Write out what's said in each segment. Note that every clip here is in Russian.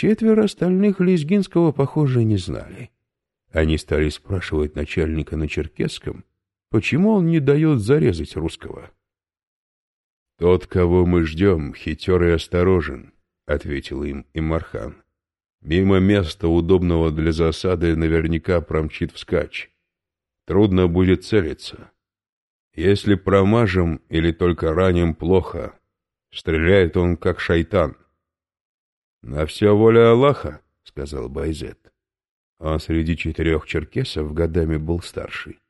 Четверо остальных Лезгинского, похоже, не знали. Они стали спрашивать начальника на черкесском, почему он не дает зарезать русского. «Тот, кого мы ждем, хитер и осторожен», — ответил им Имархан. «Мимо места, удобного для засады, наверняка промчит вскачь. Трудно будет целиться. Если промажем или только раним плохо, стреляет он как шайтан». «На все воля Аллаха», — сказал Байзет. Он среди четырех черкесов годами был старший.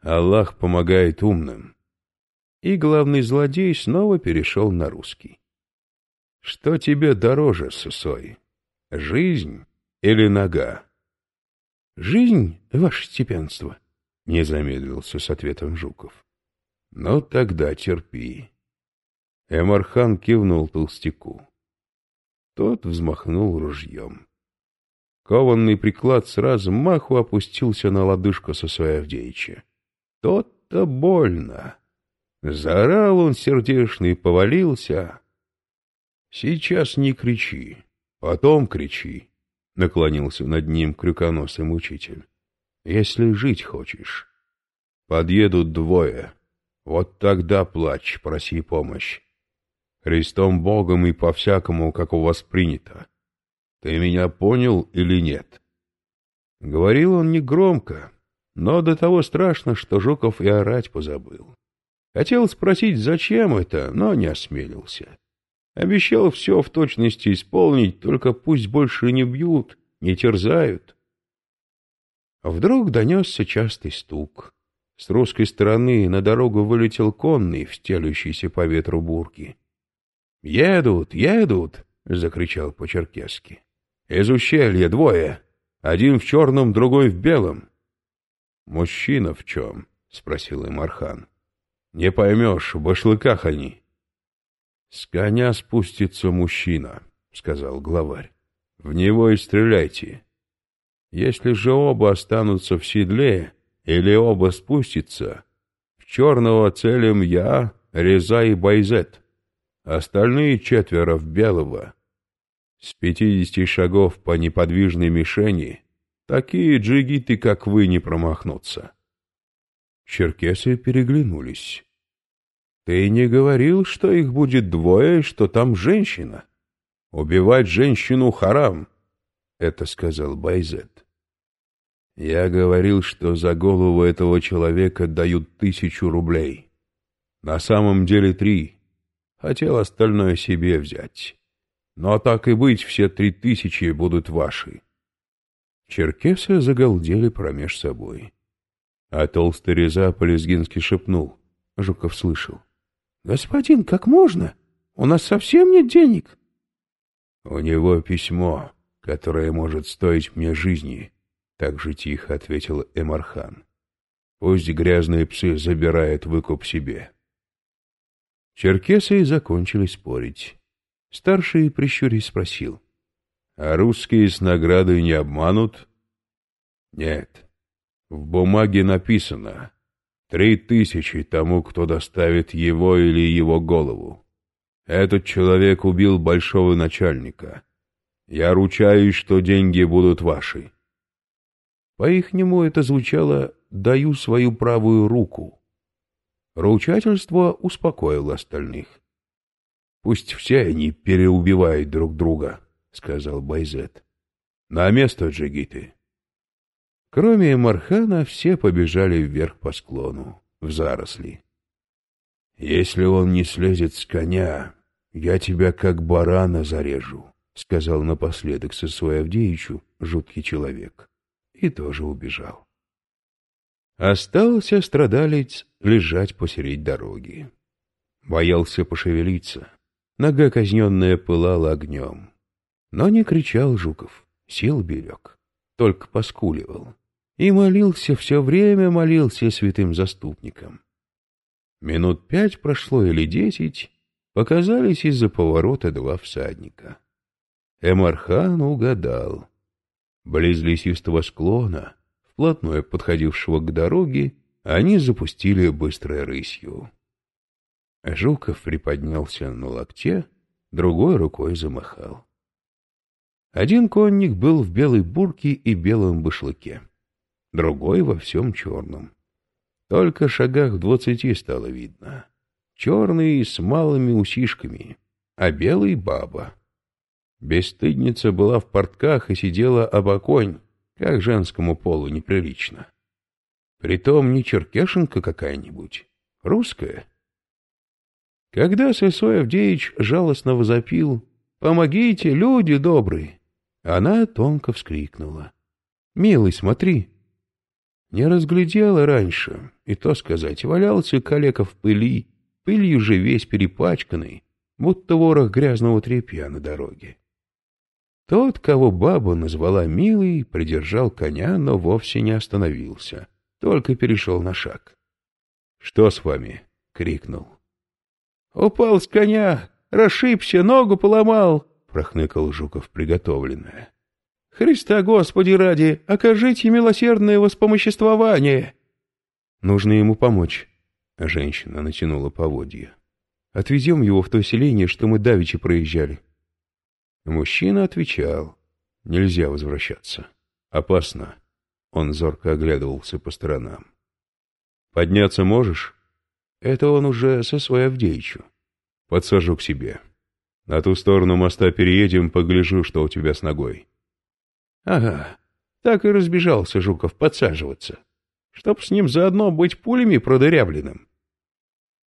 «Аллах помогает умным». И главный злодей снова перешел на русский. «Что тебе дороже, Сусой, жизнь или нога?» «Жизнь, ваше степенство», — не замедлился с ответом Жуков. «Ну тогда терпи». Эмархан кивнул толстяку. Тот взмахнул ружьем. Кованный приклад сразу маху опустился на лодыжку Сосоевдеича. Тот-то больно. Заорал он сердешно и повалился. «Сейчас не кричи, потом кричи», — наклонился над ним крюконосый мучитель. «Если жить хочешь. Подъедут двое. Вот тогда плачь, проси помощь. Христом Богом и по-всякому, как у вас принято. Ты меня понял или нет?» Говорил он негромко, но до того страшно, что Жуков и орать позабыл. Хотел спросить, зачем это, но не осмелился. Обещал все в точности исполнить, только пусть больше не бьют, не терзают. Вдруг донесся частый стук. С русской стороны на дорогу вылетел конный, встелющийся по ветру бурки. «Едут, едут!» — закричал по-черкесски. «Из ущелья двое. Один в черном, другой в белом». «Мужчина в чем?» — спросил им Архан. Не поймешь, в башлыках они. — С коня спустится мужчина, — сказал главарь. — В него и стреляйте. Если же оба останутся в седле или оба спустятся, в черного целим я, Реза и Байзет, остальные четверо в белого. С пятидесяти шагов по неподвижной мишени такие джигиты, как вы, не промахнутся. Черкесы переглянулись. — Ты не говорил, что их будет двое, что там женщина? Убивать женщину харам, — это сказал Байзет. Я говорил, что за голову этого человека дают тысячу рублей. На самом деле три. Хотел остальное себе взять. Но так и быть, все три тысячи будут ваши. Черкесы загалдели промеж собой. А толстый реза по-лезгински шепнул. Жуков слышал. — Господин, как можно? У нас совсем нет денег. — У него письмо, которое может стоить мне жизни, — так же тихо ответил Эмархан. — Пусть грязные псы забирают выкуп себе. Черкесы закончили спорить. Старший, прищурясь, спросил. — А русские с наградой не обманут? — Нет. В бумаге написано «Три тысячи тому, кто доставит его или его голову». Этот человек убил большого начальника. Я ручаюсь, что деньги будут ваши. По-ихнему это звучало «даю свою правую руку». Ручательство успокоило остальных. «Пусть все они переубивают друг друга», — сказал Байзет. «На место, джигиты». Кроме Мархана, все побежали вверх по склону, в заросли. «Если он не слезет с коня, я тебя как барана зарежу», — сказал напоследок Сысой Авдеичу жуткий человек. И тоже убежал. Остался страдалец лежать посередь дороги. Боялся пошевелиться. Нога казненная пылала огнем. Но не кричал Жуков, сил берег, только поскуливал и молился, все время молился святым заступникам. Минут пять прошло или десять, показались из-за поворота два всадника. Эмархан угадал. Близ лесистого склона, вплотную подходившего к дороге, они запустили быстрой рысью. Жуков приподнялся на локте, другой рукой замахал. Один конник был в белой бурке и белом башлыке, другой во всем черном. Только шагах в двадцати стало видно. Черный с малыми усишками, а белый — баба. Бесстыдница была в портках и сидела об оконь, как женскому полу неприлично. Притом не черкешенка какая-нибудь, русская. Когда Сысой Авдеич жалостно возопил «Помогите, люди добрые!» Она тонко вскрикнула. «Милый, смотри!» Не разглядела раньше, и то сказать, валялся калека в пыли, пылью же весь перепачканный, будто ворох грязного тряпья на дороге. Тот, кого баба назвала милый, придержал коня, но вовсе не остановился, только перешел на шаг. — Что с вами? — крикнул. — Упал с коня, расшибся, ногу поломал, — прохныкал Жуков приготовленное. — Христа Господи ради, окажите милосердное воспомоществование! Нужно ему помочь. Женщина натянула поводья. Отвезем его в то селение, что мы давеча проезжали. Мужчина отвечал. Нельзя возвращаться. Опасно. Он зорко оглядывался по сторонам. Подняться можешь? Это он уже со своей Авдеичу. Подсажу к себе. На ту сторону моста переедем, погляжу, что у тебя с ногой. Ага, так и разбежался Жуков подсаживаться чтоб с ним заодно быть пулями продырявленным.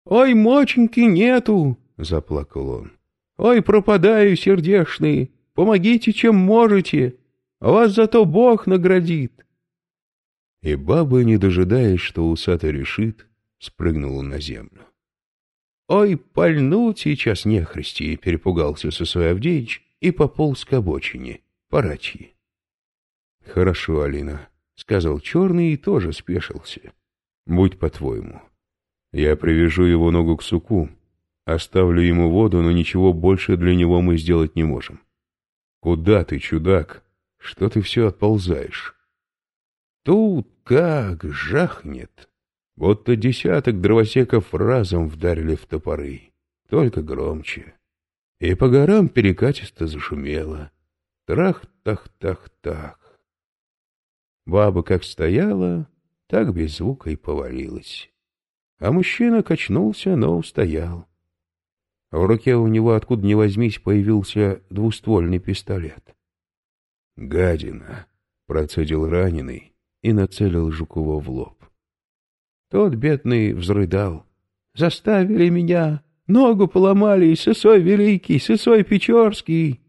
«Ой, моченьки нету!» — заплакал он. «Ой, пропадаю, сердешный! Помогите, чем можете! Вас зато Бог наградит!» И баба, не дожидаясь, что усатый решит, спрыгнула на землю. «Ой, пальнуть сейчас нехристи!» — перепугался Сосой Авдеич и пополз к обочине, парачьи. «Хорошо, Алина», — сказал черный и тоже спешился. — Будь по-твоему. Я привяжу его ногу к суку, оставлю ему воду, но ничего больше для него мы сделать не можем. — Куда ты, чудак? Что ты все отползаешь? Тут как жахнет. Вот-то десяток дровосеков разом вдарили в топоры, только громче. И по горам перекатисто зашумело. Трах-тах-тах-тах. Баба как стояла, так без звука и повалилась. А мужчина качнулся, но устоял. В руке у него, откуда ни возьмись, появился двуствольный пистолет. «Гадина!» — процедил раненый и нацелил Жукова в лоб. Тот бедный взрыдал. «Заставили меня! Ногу поломали! Сысой великий! Сысой Печорский!»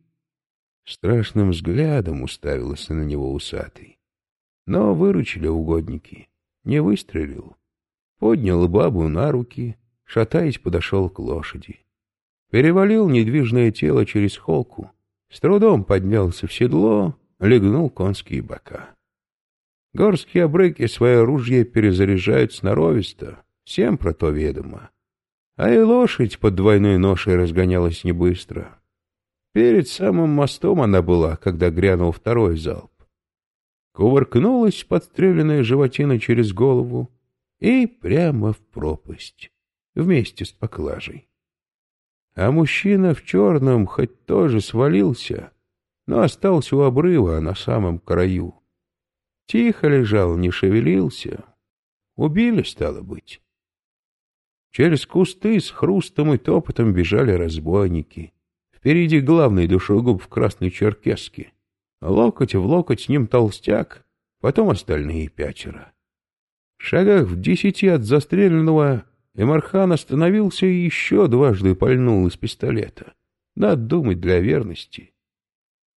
Страшным взглядом уставился на него усатый. Но выручили угодники. Не выстрелил. Поднял бабу на руки, шатаясь, подошел к лошади. Перевалил недвижное тело через холку, с трудом поднялся в седло, легнул конские бока. Горские обрыки свое оружие перезаряжают сноровисто, всем про то ведомо. А и лошадь под двойной ношей разгонялась не быстро. Перед самым мостом она была, когда грянул второй залп кувыркнулась подстреленная животина через голову и прямо в пропасть, вместе с поклажей. А мужчина в черном хоть тоже свалился, но остался у обрыва на самом краю. Тихо лежал, не шевелился. Убили, стало быть. Через кусты с хрустом и топотом бежали разбойники. Впереди главный душегуб в красной черкеске — Локоть в локоть с ним толстяк, потом остальные пятеро. В шагах в десяти от застреленного Эмархан остановился и еще дважды пальнул из пистолета. Надо думать для верности.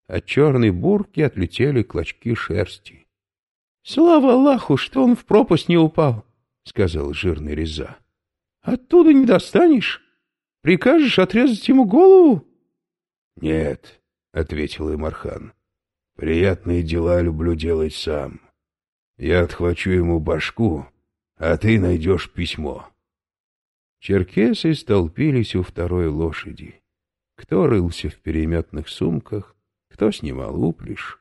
От черной бурки отлетели клочки шерсти. — Слава Аллаху, что он в пропасть не упал, — сказал жирный Реза. — Оттуда не достанешь? Прикажешь отрезать ему голову? — Нет, — ответил Эмархан. Приятные дела люблю делать сам. Я отхвачу ему башку, а ты найдешь письмо. Черкесы столпились у второй лошади. Кто рылся в переметных сумках, кто снимал упряжь,